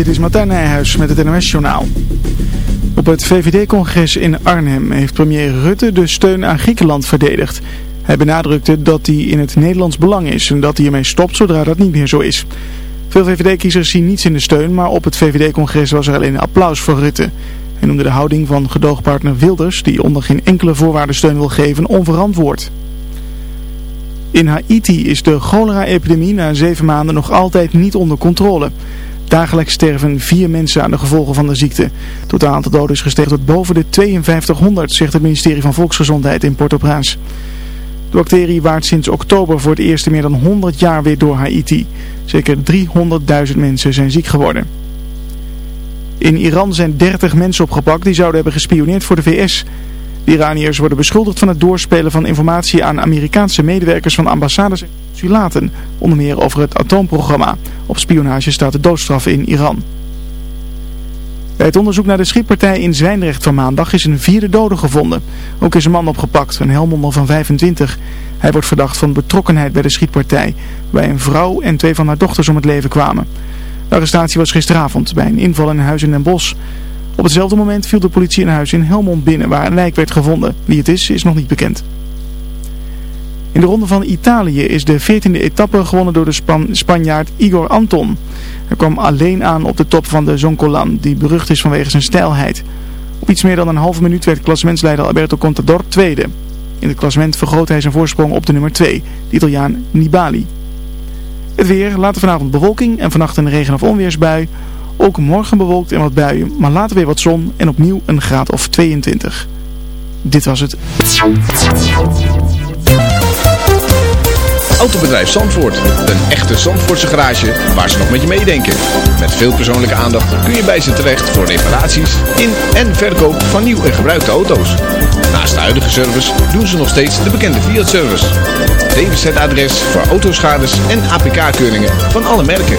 Dit is Martijn Nijhuis met het NOS-journaal. Op het VVD-congres in Arnhem heeft premier Rutte de steun aan Griekenland verdedigd. Hij benadrukte dat die in het Nederlands belang is en dat hij ermee stopt zodra dat niet meer zo is. Veel VVD-kiezers zien niets in de steun, maar op het VVD-congres was er alleen applaus voor Rutte. Hij noemde de houding van gedoogpartner Wilders, die onder geen enkele voorwaarde steun wil geven, onverantwoord. In Haiti is de cholera-epidemie na zeven maanden nog altijd niet onder controle. Dagelijks sterven vier mensen aan de gevolgen van de ziekte. Totaal aantal doden is gestegen tot boven de 5200, zegt het ministerie van Volksgezondheid in Port-au-Prince. De bacterie waart sinds oktober voor het eerst meer dan 100 jaar weer door Haiti. Zeker 300.000 mensen zijn ziek geworden. In Iran zijn 30 mensen opgepakt die zouden hebben gespioneerd voor de VS. De Iraniërs worden beschuldigd van het doorspelen van informatie aan Amerikaanse medewerkers van ambassades en consulaten, onder meer over het atoomprogramma. Op spionage staat de doodstraf in Iran. Bij het onderzoek naar de schietpartij in Zwijndrecht van maandag is een vierde dode gevonden. Ook is een man opgepakt, een Helmonder van 25. Hij wordt verdacht van betrokkenheid bij de schietpartij, waarbij een vrouw en twee van haar dochters om het leven kwamen. De arrestatie was gisteravond bij een inval in een huis in Den Bosch. Op hetzelfde moment viel de politie een huis in Helmond binnen waar een lijk werd gevonden. Wie het is, is nog niet bekend. In de ronde van Italië is de 14e etappe gewonnen door de Span Spanjaard Igor Anton. Hij kwam alleen aan op de top van de Zoncolan, die berucht is vanwege zijn stijlheid. Op iets meer dan een halve minuut werd klassementsleider Alberto Contador tweede. In het klassement vergroot hij zijn voorsprong op de nummer 2, de Italiaan Nibali. Het weer, later vanavond bewolking en vannacht een regen- of onweersbui. Ook morgen bewolkt en wat buien, maar later weer wat zon en opnieuw een graad of 22. Dit was het. Autobedrijf Zandvoort. Een echte Zandvoortse garage waar ze nog met je meedenken. Met veel persoonlijke aandacht kun je bij ze terecht voor reparaties in en verkoop van nieuw en gebruikte auto's. Naast de huidige service doen ze nog steeds de bekende Fiat-service. DWZ-adres voor autoschades en APK-keuringen van alle merken.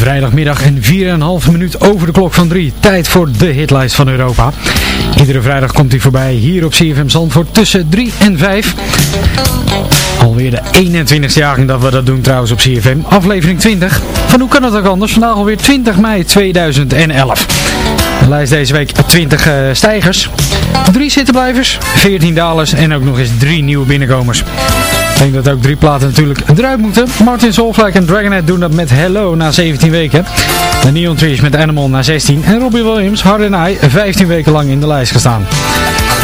Vrijdagmiddag en 4,5 minuut over de klok van 3. Tijd voor de hitlijst van Europa. Iedere vrijdag komt hij voorbij hier op CFM Zandvoort tussen 3 en 5. Alweer de 21ste jaring dat we dat doen trouwens op CFM. Aflevering 20. Van hoe kan het ook anders? Vandaag alweer 20 mei 2011. De lijst deze week 20 uh, stijgers, 3 zittenblijvers, 14 dalers en ook nog eens 3 nieuwe binnenkomers. Ik denk dat ook drie platen natuurlijk eruit moeten. Martin Solveig en Dragonhead doen dat met Hello na 17 weken. De Neon Trees met Animal na 16. En Robbie Williams, Hard and I, 15 weken lang in de lijst gestaan.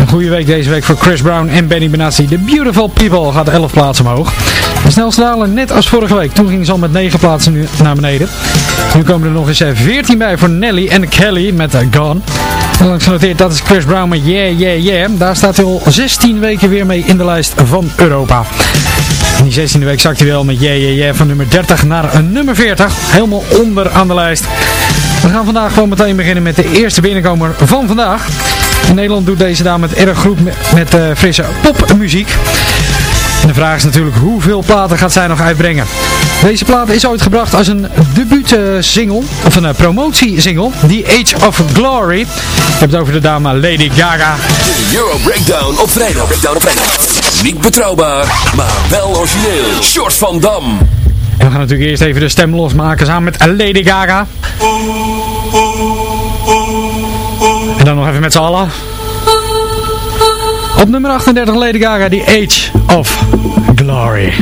Een goede week deze week voor Chris Brown en Benny Benassi. The Beautiful People gaat 11 plaatsen omhoog. De snelste dalen net als vorige week. Toen ging ze al met 9 plaatsen nu naar beneden. Nu komen er nog eens 14 bij voor Nelly en Kelly met uh, Gone. En langs genoteerd, dat is Chris Brown met Yeah Yeah Yeah. Daar staat hij al 16 weken weer mee in de lijst van Europa. In die 16e week zakt hij wel met Yeah Yeah Yeah van nummer 30 naar nummer 40. Helemaal onder aan de lijst. We gaan vandaag gewoon meteen beginnen met de eerste binnenkomer van vandaag. In Nederland doet deze dame het erg goed met, met uh, frisse popmuziek. En de vraag is natuurlijk hoeveel platen gaat zij nog uitbrengen. Deze plaat is ooit gebracht als een debuut-single, of een uh, promotiesingle, The Age of Glory. Ik heb het over de dame Lady Gaga. De Euro Breakdown op vrijdag. Breakdown op vrijdag. Niet betrouwbaar, maar wel origineel. Short van Dam. En we gaan natuurlijk eerst even de stem losmaken samen met Lady Gaga. En dan nog even met z'n allen. Op nummer 38 Lady Gaga, The Age of Glory.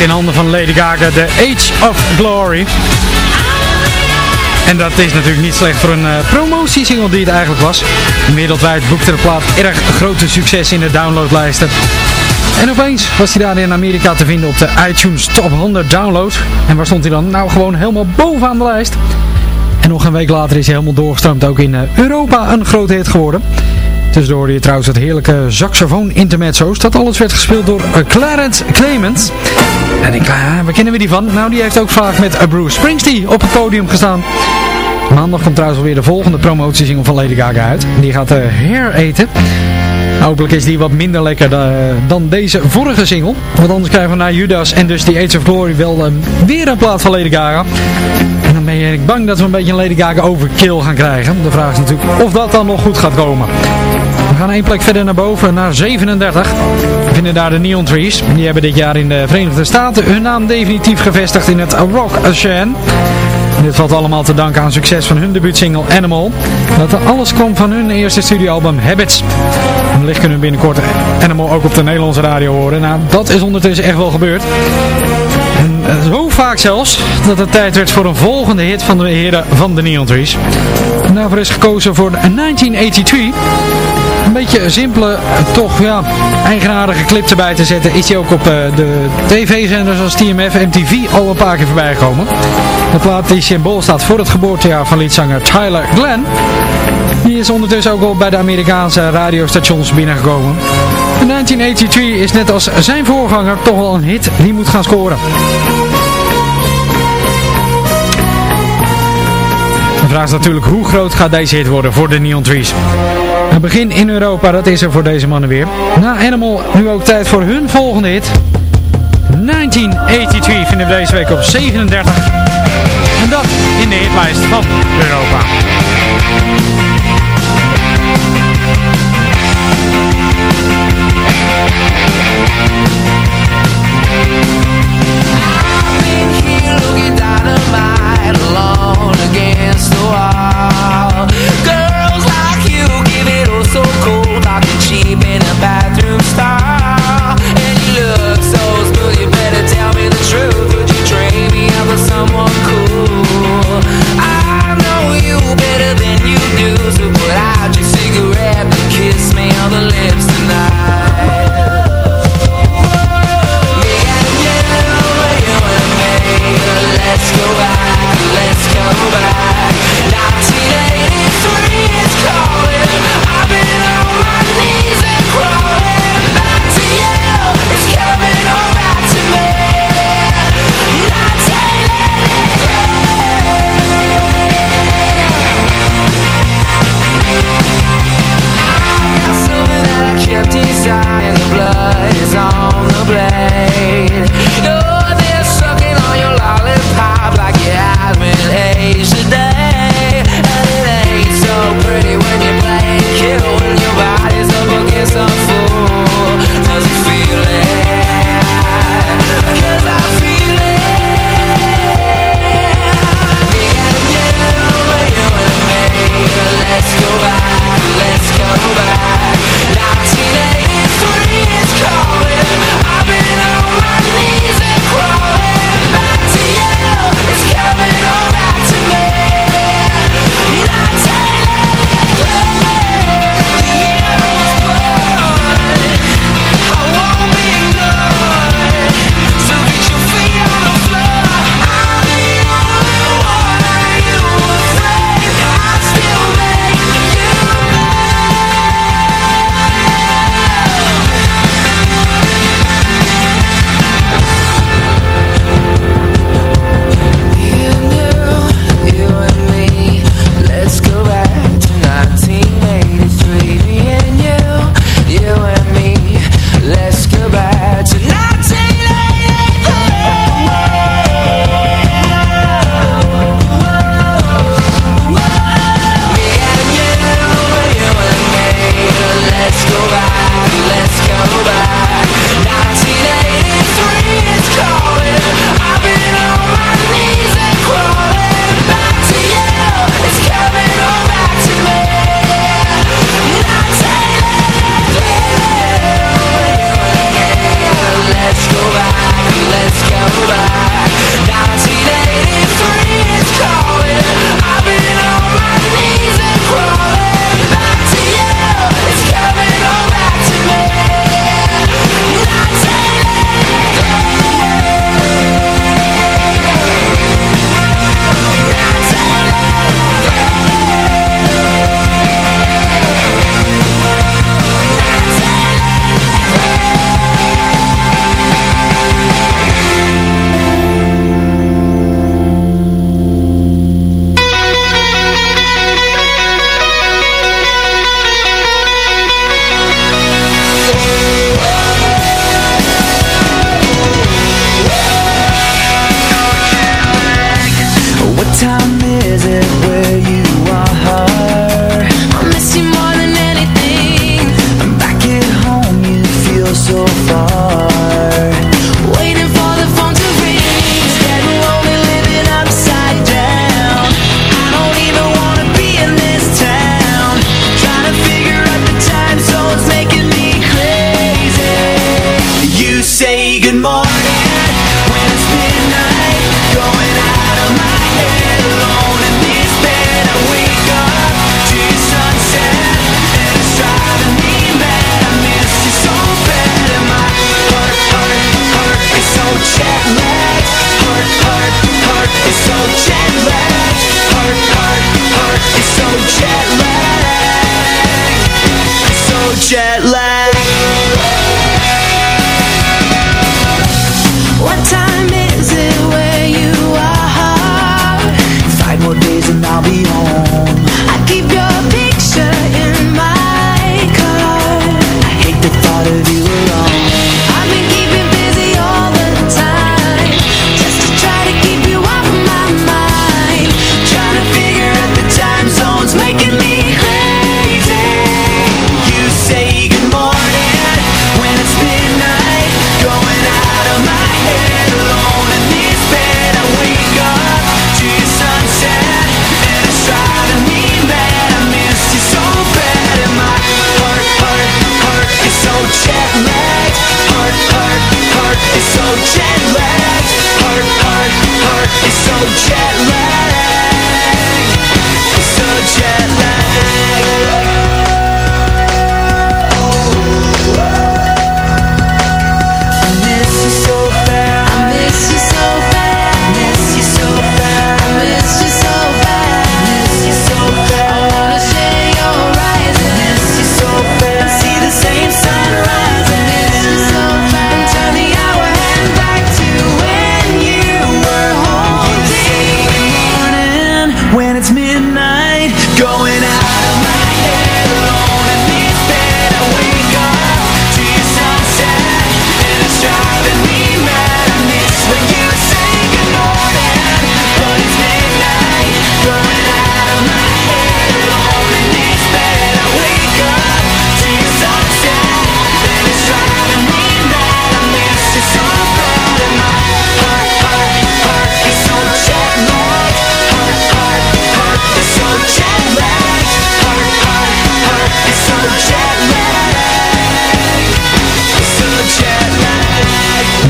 In handen van Lady Gaga, The Age of Glory. En dat is natuurlijk niet slecht voor een uh, promotiesingle die het eigenlijk was. Wereldwijd boekte de plaat erg grote succes in de downloadlijsten. En opeens was hij daar in Amerika te vinden op de iTunes Top 100 Download. En waar stond hij dan? Nou, gewoon helemaal bovenaan de lijst. En nog een week later is hij helemaal doorgestroomd ook in uh, Europa een grote hit geworden. Tussendoor hoorde je trouwens het heerlijke saxofoon intermezzo's. Dat alles werd gespeeld door uh, Clarence Clement. En ik, uh, waar kennen we die van? Nou, die heeft ook vaak met Bruce Springsteen op het podium gestaan. Maandag komt trouwens alweer de volgende promotiesingle van Lady Gaga uit. Die gaat uh, eten. Hopelijk is die wat minder lekker dan deze vorige single. Want anders krijgen we naar Judas en dus The Age of Glory wel weer een plaat van Lady Gaga. En dan ben je bang dat we een beetje een Lady Gaga overkill gaan krijgen. De vraag is natuurlijk of dat dan nog goed gaat komen. Gaan één plek verder naar boven, naar 37. We vinden daar de Neon Trees. Die hebben dit jaar in de Verenigde Staten hun naam definitief gevestigd in het Rock Ocean. Dit valt allemaal te danken aan succes van hun debuutsingle Animal. Dat alles komt van hun eerste studioalbum Habits. Wellicht kunnen we binnenkort Animal ook op de Nederlandse radio horen. Nou, dat is ondertussen echt wel gebeurd. Vaak zelfs, dat het tijd werd voor een volgende hit van de heren van de Neon Trees. Daarvoor is gekozen voor 1983. Een beetje simpele, toch ja, eigenaardige clip erbij te zetten. Is hij ook op de tv-zenders als TMF, MTV al een paar keer voorbij gekomen. De plaat die symbool staat voor het geboortejaar van liedzanger Tyler Glenn. Die is ondertussen ook al bij de Amerikaanse radiostations binnengekomen. En 1983 is net als zijn voorganger toch wel een hit die moet gaan scoren. Vraag is natuurlijk hoe groot gaat deze hit worden voor de Neon Trees. Een begin in Europa, dat is er voor deze mannen weer. Na Animal nu ook tijd voor hun volgende hit. 1983 vinden we deze week op 37. En dat in de hitlijst van Europa. pessoal.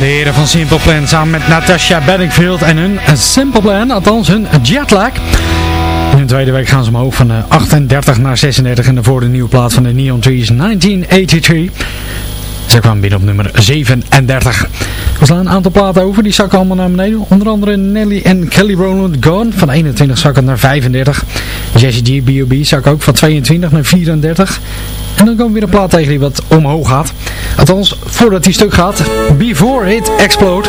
De heren van Simple Plan samen met Natasha Bedingfield en hun eh, Simple Plan, althans hun jetlag. In de tweede week gaan ze omhoog van eh, 38 naar 36 en voor- de nieuwe plaat van de Neon Trees 1983. Ze kwam binnen op nummer 37. We slaan een aantal platen over, die zakken allemaal naar beneden. Onder andere Nelly en Kelly Rowland Gone van 21 zakken naar 35. Jesse G, B.O.B. zak ook van 22 naar 34. En dan komt weer een plaat tegen die wat omhoog gaat. Althans, voordat die stuk gaat. Before It Explode.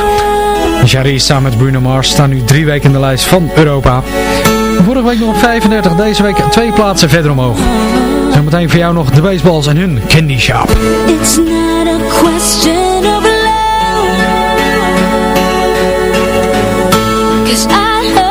Jarry samen met Bruno Mars staan nu drie weken in de lijst van Europa. Vorige week nog op 35, deze week twee plaatsen verder omhoog. Zometeen voor jou nog de baseballs en hun candy shop. It's not a question of love. Cause I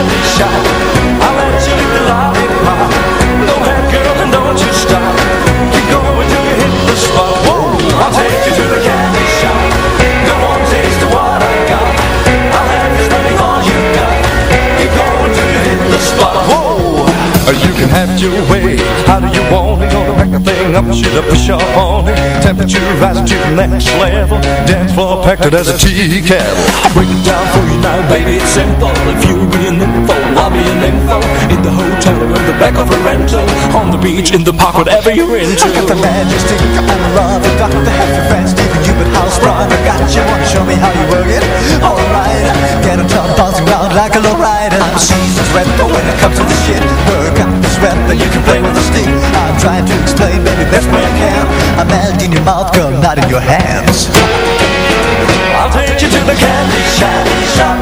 your way. How do you want it? Gonna pack the thing up, shit up, push up on it. Temperature rising to the next level. Dance floor packed it as a tea kettle. I'll break it down for you now, baby. It's simple. If you be an info, I'll be an info. In the hotel or in the back of a rental. On the beach, in the park, whatever you're into. I got the magic stick on the run I got have your friends Steven you at house run I got you, wanna show me how you work it? Alright, get a top bouncing around like a low rider I'm a seasoned but when it comes to the shit Work out the sweat, then you can play with the stick I'm trying to explain, baby, best way I can I'm melt in your mouth, girl, not in your hands I'll take you to the candy shop.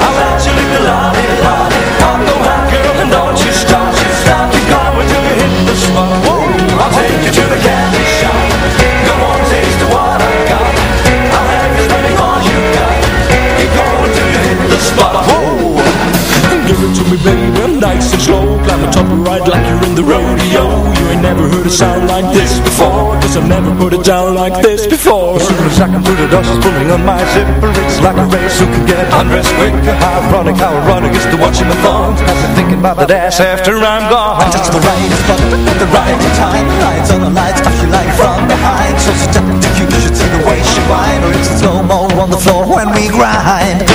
To me, baby, nice and slow. Climb the top right like you're in the rodeo. You ain't never heard a sound like this before. Cause I've never put it down like this before. As soon as I can put the on, she's pulling on my zipper. It's like a race who can get undressed quicker. How ironic, how ironic is to watching the thongs Got me thinking about that ass after I'm gone. I touch the right button at the right time. Lights on the lights, touch you like from behind. So seductive, you should see the way she whine. Or it's slow-mo on the floor when we grind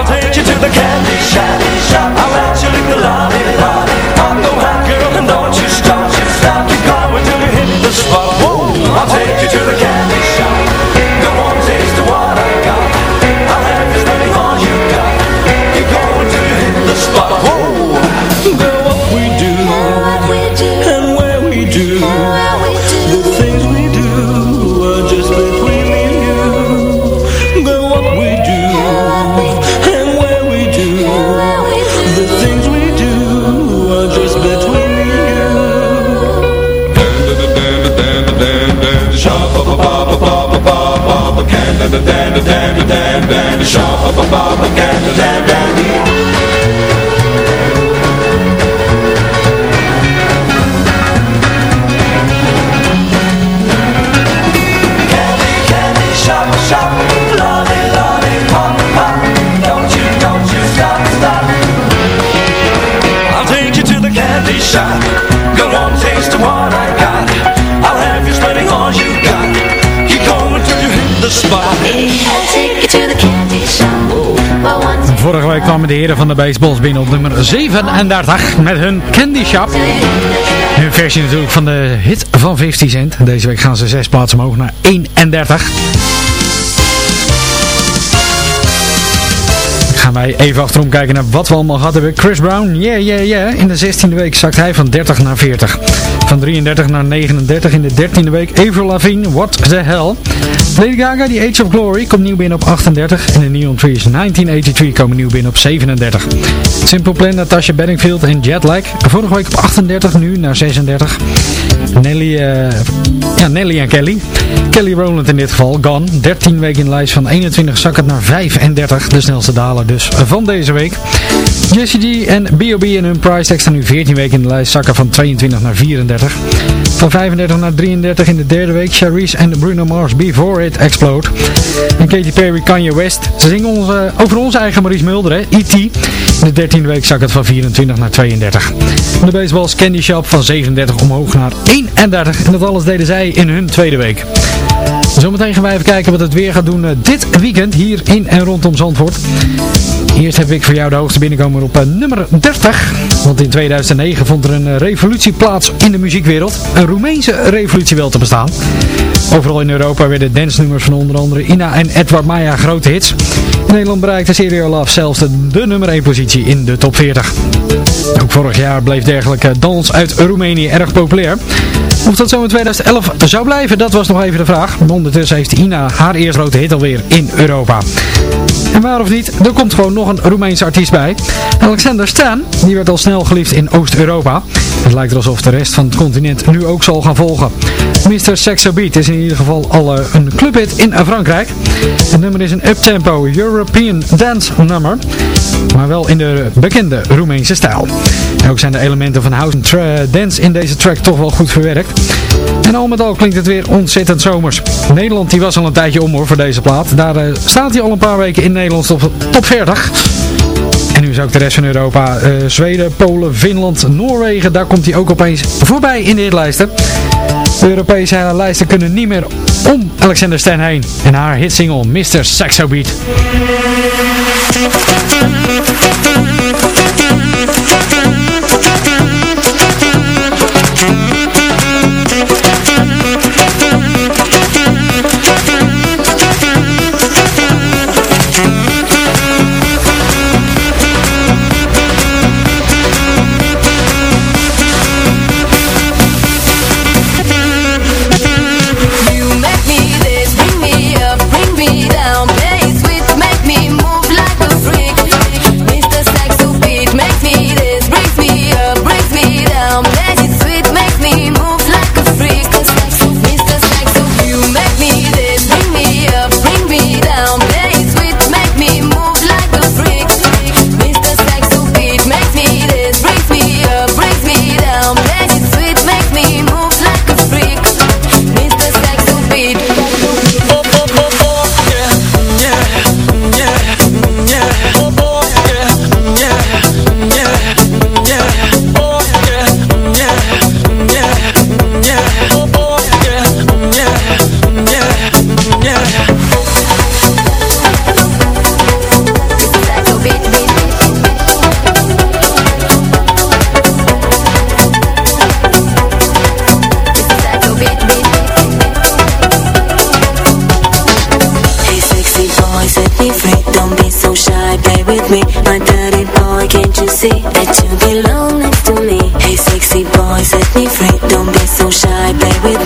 I'll take you to the candy shop. I'll let you lick the lollipop. I'm no hot girl and don't you stop. Stop, keep going till you hit the spot. Whoa. I'll take you to the candy shop. Go on, taste what I got. dan dan dan dan dan dan kwamen de heren van de baseballs binnen op nummer 37 met hun Candy Shop. Hun versie natuurlijk van de hit van 50 Cent. Deze week gaan ze zes plaatsen omhoog naar 31. Gaan wij even achterom kijken naar wat we allemaal hebben. Chris Brown, yeah, yeah, yeah. In de 16e week zakt hij van 30 naar 40. Van 33 naar 39 in de 13e week. Avril Lavigne, what the hell. Lady Gaga, The Age of Glory, komt nieuw binnen op 38. En de Neon Trees 1983 komen nieuw binnen op 37. Simple Plan, Natasha Bedingfield en Jetlag. Vorige week op 38, nu naar 36. Nelly, eh, ja, en Kelly. Kelly Rowland in dit geval, Gone. 13 weken in lijst van 21 zakken naar 35. De snelste daler dus van deze week. Jessie G en B.O.B. en hun price tag staan nu 14 weken in de lijst, zakken van 22 naar 34. Van 35 naar 33 in de derde week, Charisse en Bruno Mars Before It Explode. En Katy Perry, Kanye West. Ze zingen onze, over onze eigen Maurice Mulder, hè, E.T. In de dertiende week zak het van 24 naar 32. De baseballs Candy Shop van 37 omhoog naar 31. En dat alles deden zij in hun tweede week. Zometeen gaan wij even kijken wat het weer gaat doen eh, dit weekend hier in en rondom Zandvoort. Eerst heb ik voor jou de hoogste binnenkomer op eh, nummer 30. Want in 2009 vond er een eh, revolutie plaats in de muziekwereld. Een Roemeense revolutie wel te bestaan. Overal in Europa werden dansnummers van onder andere Ina en Edward Maya grote hits. Nederland bereikte Serial Love zelfs de, nummer 1 positie in de top 40. Ook vorig jaar bleef dergelijke dans uit Roemenië erg populair. Of dat zo in 2011 zou blijven, dat was nog even de vraag. Ondertussen heeft Ina haar eerste grote hit alweer in Europa. En waar of niet, er komt gewoon nog een Roemeense artiest bij. Alexander Stan, die werd al snel geliefd in Oost-Europa. Het lijkt er alsof de rest van het continent nu ook zal gaan volgen. Mr. Sexo Beat is in ieder geval al eh, een clubhit in Frankrijk. Het nummer is een uptempo European dance nummer, maar wel in de bekende Roemeense stijl. En ook zijn de elementen van house en dance in deze track toch wel goed verwerkt. En al met al klinkt het weer ontzettend zomers. Nederland die was al een tijdje om hoor voor deze plaat. Daar eh, staat hij al een paar weken in Nederland top, top 40. En nu is ook de rest van Europa, eh, Zweden, Polen, Finland, Noorwegen, daar komt hij ook opeens voorbij in de hitlijsten. De Europese lijsten kunnen niet meer om Alexander Stan heen en haar hitsingle Mr. Saxo Beat.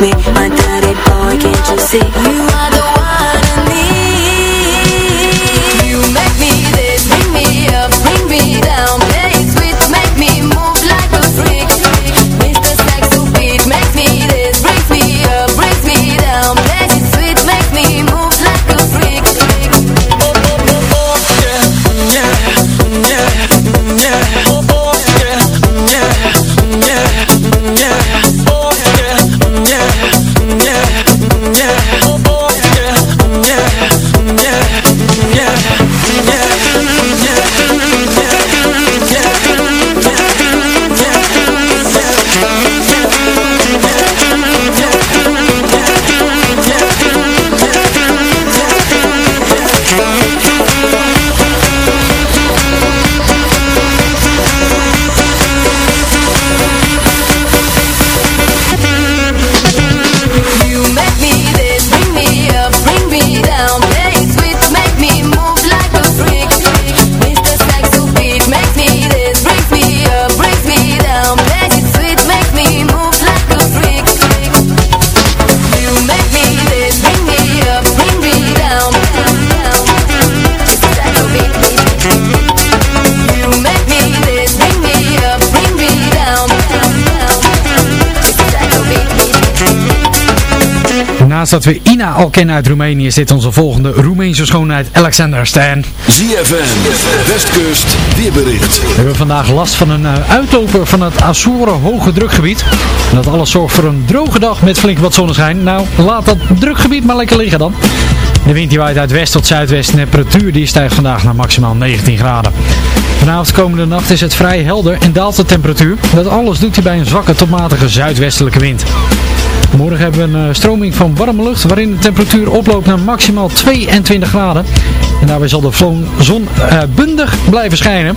Me dat we Ina al kennen uit Roemenië, zit onze volgende Roemeense schoonheid Alexander Stan. ZFM, Westkust, weerbericht. We hebben vandaag last van een eh, uitloper van het Azoren hoge drukgebied. En dat alles zorgt voor een droge dag met flink wat zonneschijn. Nou, laat dat drukgebied maar lekker liggen dan. De wind die waait uit west tot zuidwest. De temperatuur die stijgt vandaag naar maximaal 19 graden. Vanavond komende nacht is het vrij helder en daalt de temperatuur. Dat alles doet hij bij een zwakke tot matige zuidwestelijke wind. Morgen hebben we een eh, stroming van warme lucht waarin de temperatuur oploopt naar maximaal 22 graden. En daarbij zal de zon eh, bundig blijven schijnen.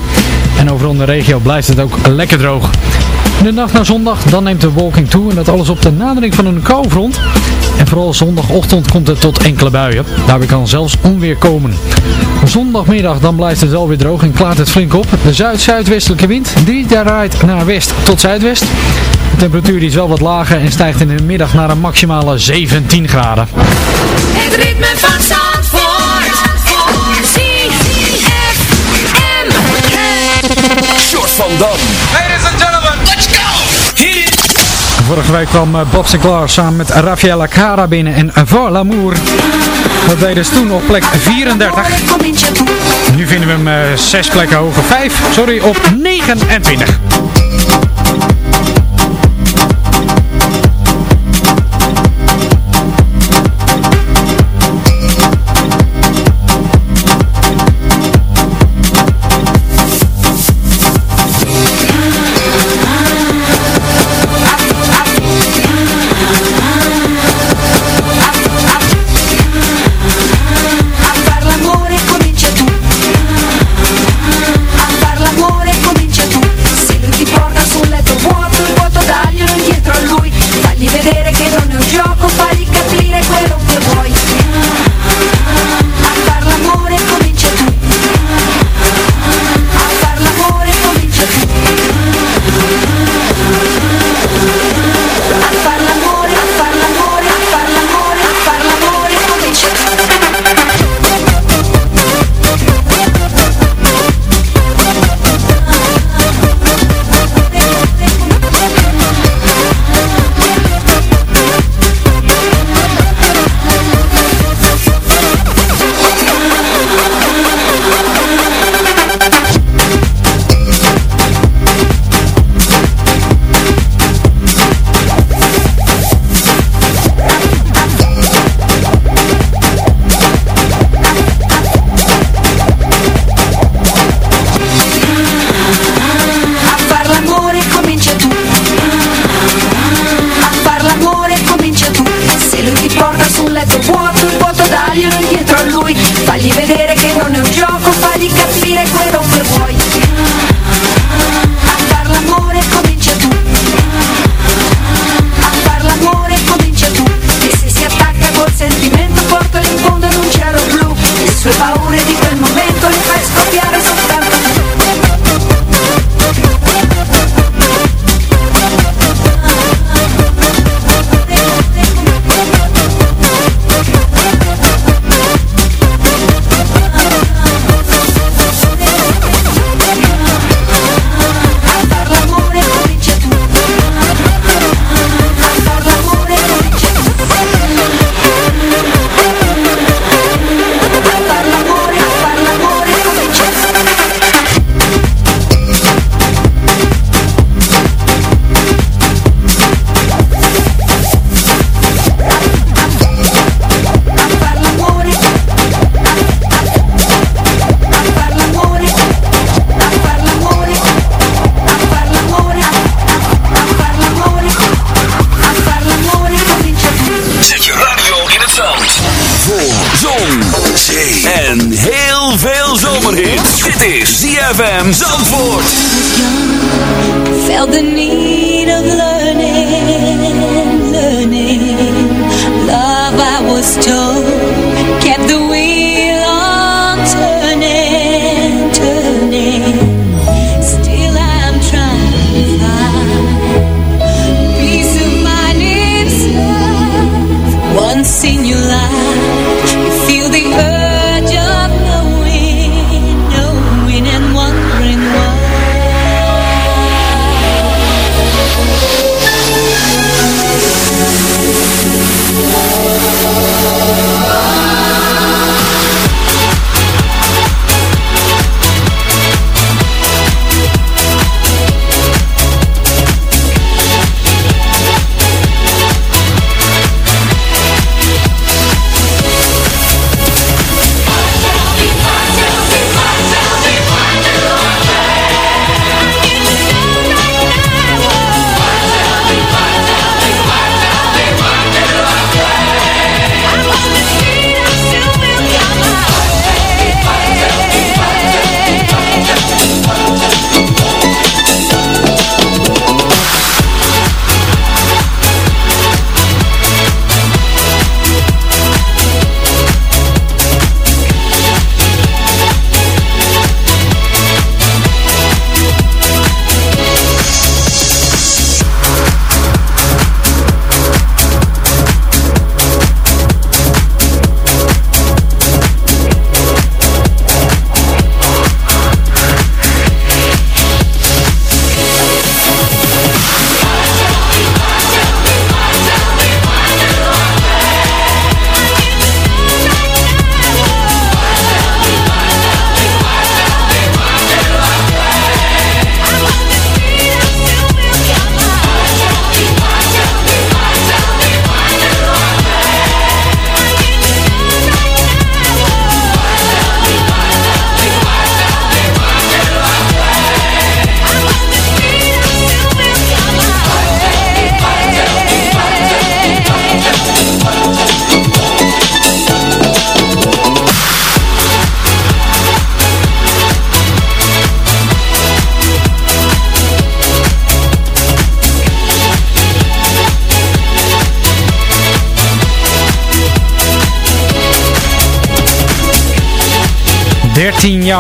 En overal in de regio blijft het ook lekker droog. De nacht naar zondag, dan neemt de wolking toe en dat alles op de nadering van een koufront. En vooral zondagochtend komt het tot enkele buien. Daarbij kan zelfs onweer komen. Zondagmiddag dan blijft het wel weer droog en klaart het flink op. De zuid-zuidwestelijke wind, die draait naar west tot zuidwest. De temperatuur is wel wat lager en stijgt in de middag naar een maximale 17 graden. Het ritme van Zandvoort. Short van Vorige week kwam eh, Bob Sinclair samen met Rafaela Cara binnen en Voor L'Amour. Dat deden ze toen op plek 34. Nu vinden we hem eh, 6 plekken hoger. 5, sorry, op 29.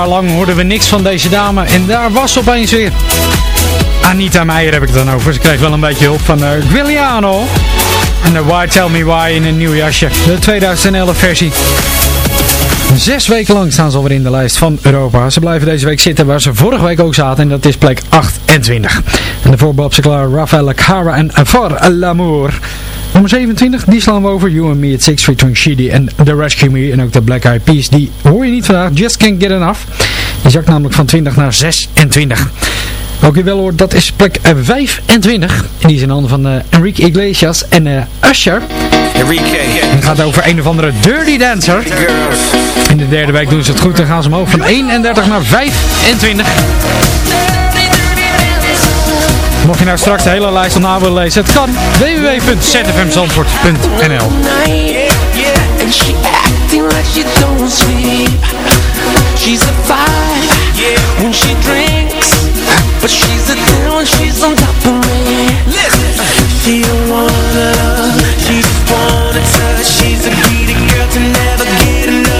Lang hoorden we niks van deze dame. En daar was opeens weer. Anita Meijer heb ik het dan over. Ze kreeg wel een beetje hulp van uh, Giuliano. En de Why Tell Me Why in een nieuw jasje. De 2011 versie. Zes weken lang staan ze alweer in de lijst van Europa. Ze blijven deze week zitten waar ze vorige week ook zaten. En dat is plek 28. En de Bob klaar Rafael Cara en For L'Amour. Nummer 27, die slaan we over. You and Me at 6 featuring Shidi en The Rescue Me. En ook de Black Eyed Peas, die hoor je niet vandaag. Just Can't Get Enough. Die zakt namelijk van 20 naar 26. Ook je wel hoort, dat is plek 25. En die is in handen van uh, Enrique Iglesias en uh, Usher. Enrique. En het gaat over een of andere Dirty Dancer. In de derde week doen ze het goed. Dan gaan ze omhoog van 31 naar 25. Mocht je nou straks de hele lijst na willen lezen, het kan. www.zfmzandvoort.nl She's a girl to never get enough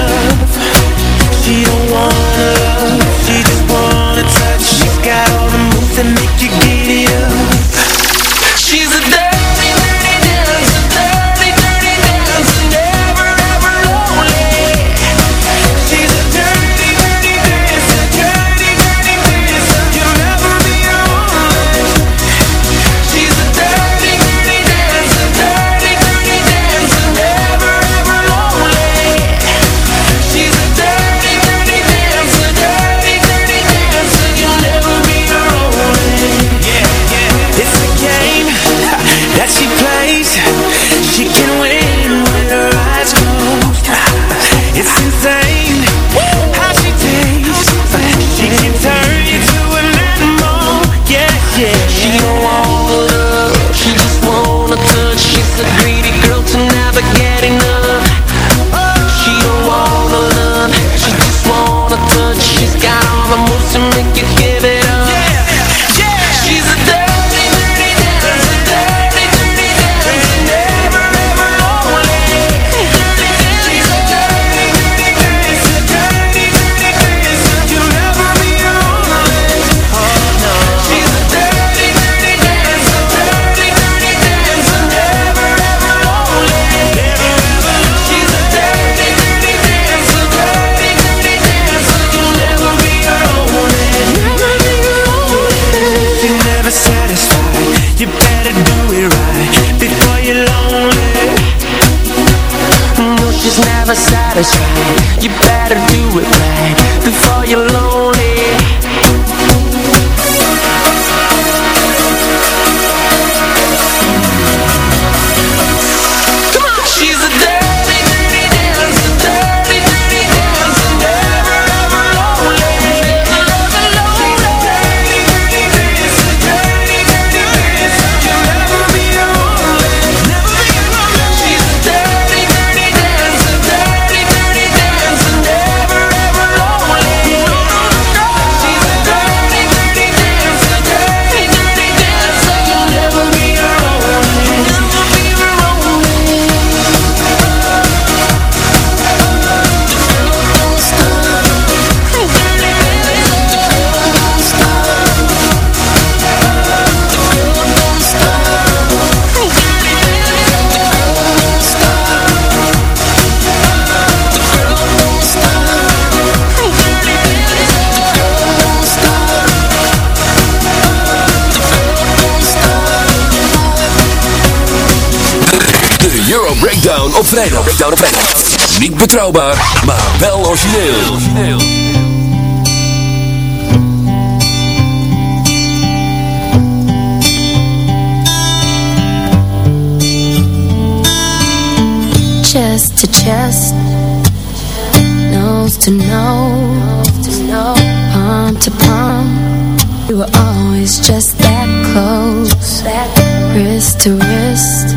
op vrijdag. Niet betrouwbaar, maar wel origineel. chest to chest, nose to nose, palm to palm. We were always just that close, wrist to wrist,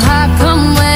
high come where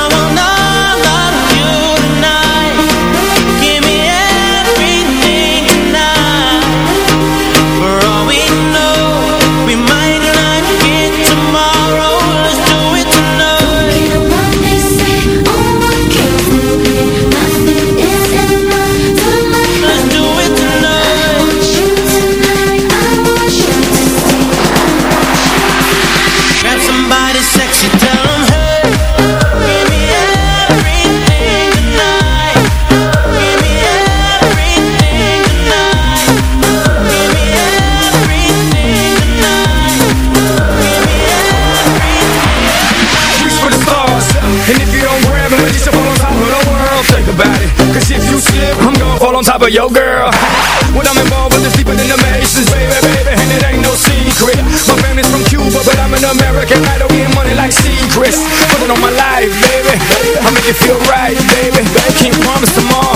Your girl. When I'm involved with is deeper than the Masons, baby, baby, and it ain't no secret. My family's from Cuba, but I'm an American. I don't get money like secrets. Put it on my life, baby. I make it feel right, baby. Can't promise tomorrow,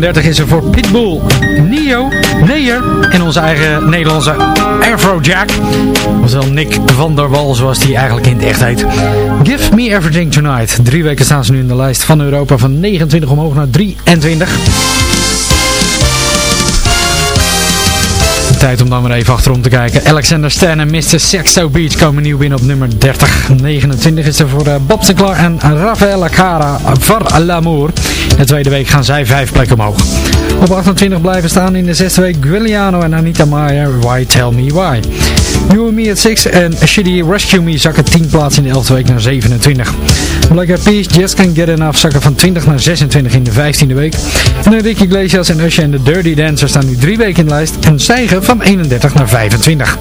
38 is er voor Pitbull, Nio, Neer en onze eigen Nederlandse Afrojack. Oftewel Nick van der Wal, zoals hij eigenlijk in het echt heet. Give Me Everything Tonight. Drie weken staan ze nu in de lijst van Europa van 29 omhoog naar 23. Tijd om dan maar even achterom te kijken. Alexander Stan en Mr. Sexo Beach komen nieuw binnen op nummer 30. 29 is er voor eh, Bob Sinclair en Rafaela Cara Var l'Amour. De tweede week gaan zij vijf plekken omhoog. Op 28 blijven staan in de zesde week Guiliano en Anita Maya. Why Tell Me Why. And Me at 6 en Shitty Rescue Me zakken 10 plaatsen in de 11e week naar 27. Black Eyed Peas, Just Can't Get Enough zakken van 20 naar 26 in de 15e week. En Ricky Iglesias en Usher en The Dirty Dancer staan nu 3 weken in de lijst en stijgen van 31 naar 25.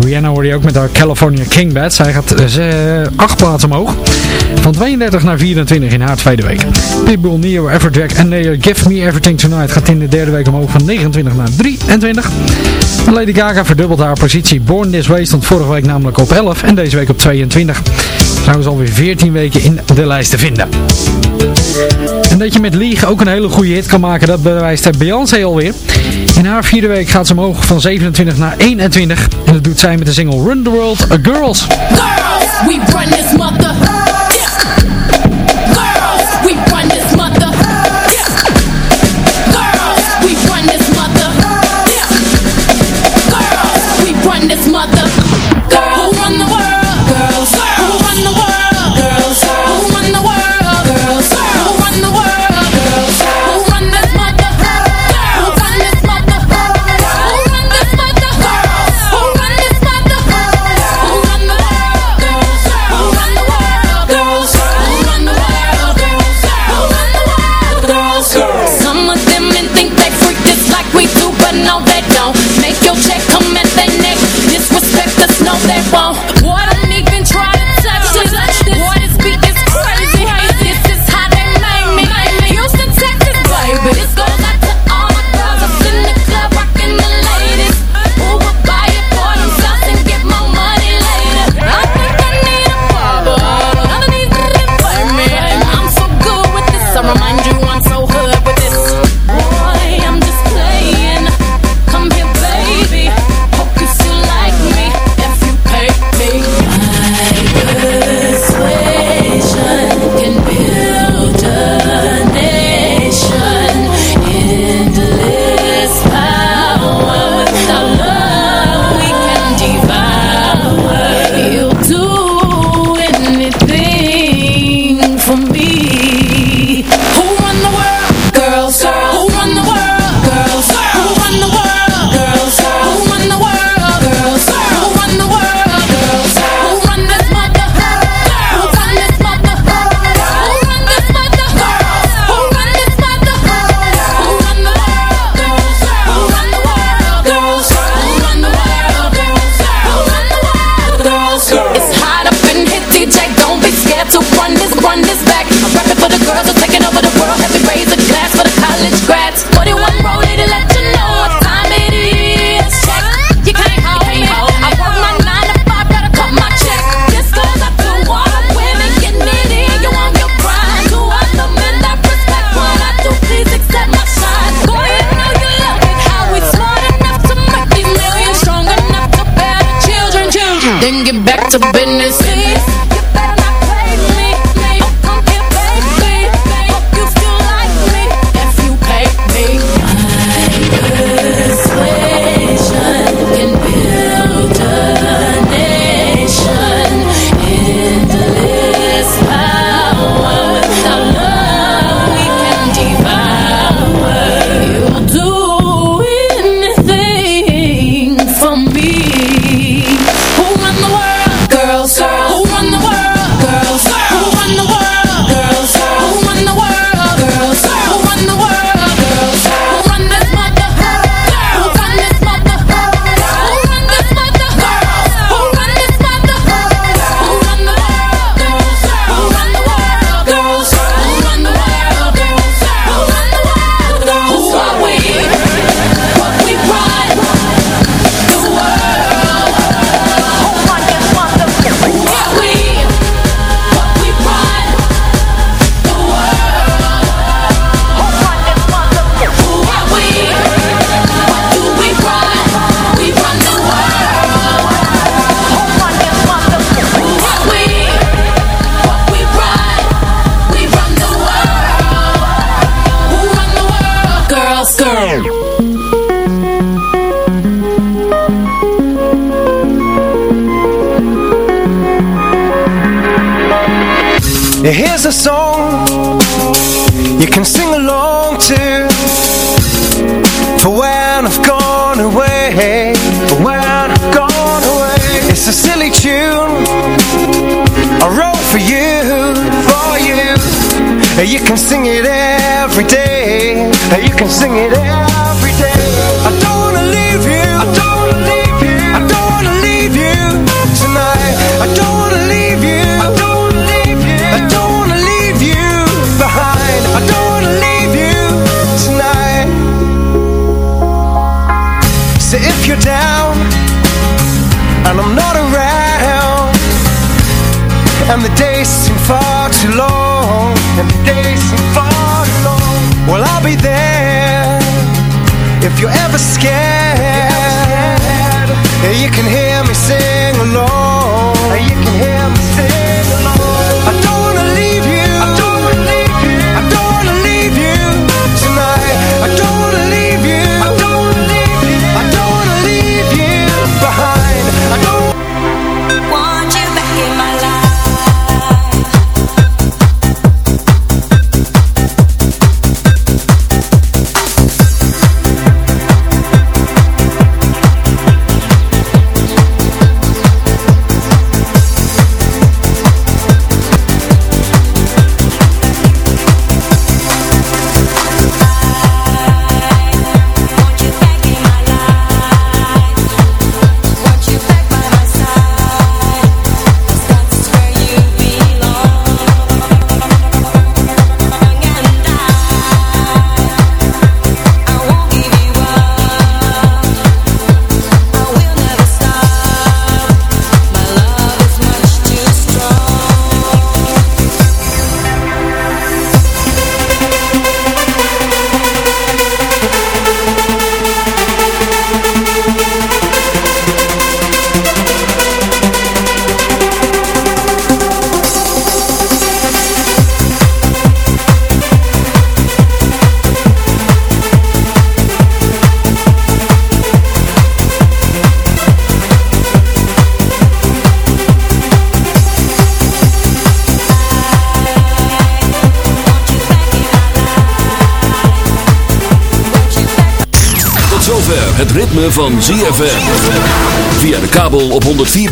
Rihanna hoorde je ook met haar California King Bad. Zij gaat 8 plaatsen omhoog. Van 32 naar 24 in haar tweede week. Pitbull, Neo, Everjack en Neo Give Me Everything Tonight gaat in de derde week omhoog van 29 naar 23. En Lady Gaga verdubbelt haar positie. Born This Way stond vorige week namelijk op 11 en deze week op 22. Trouwens alweer 14 weken in de lijst te vinden. En dat je met League ook een hele goede hit kan maken, dat bewijst Beyoncé alweer. In haar vierde week gaat ze omhoog van 27 naar 21. En dat doet zij met de single Run the World A Girls. Girls, we run this mother.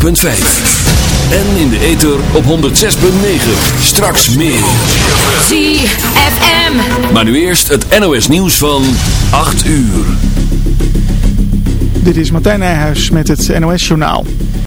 En in de ether op 106.9. Straks meer. ZFM. Maar nu eerst het NOS nieuws van 8 uur. Dit is Martijn Nijhuis met het NOS journaal.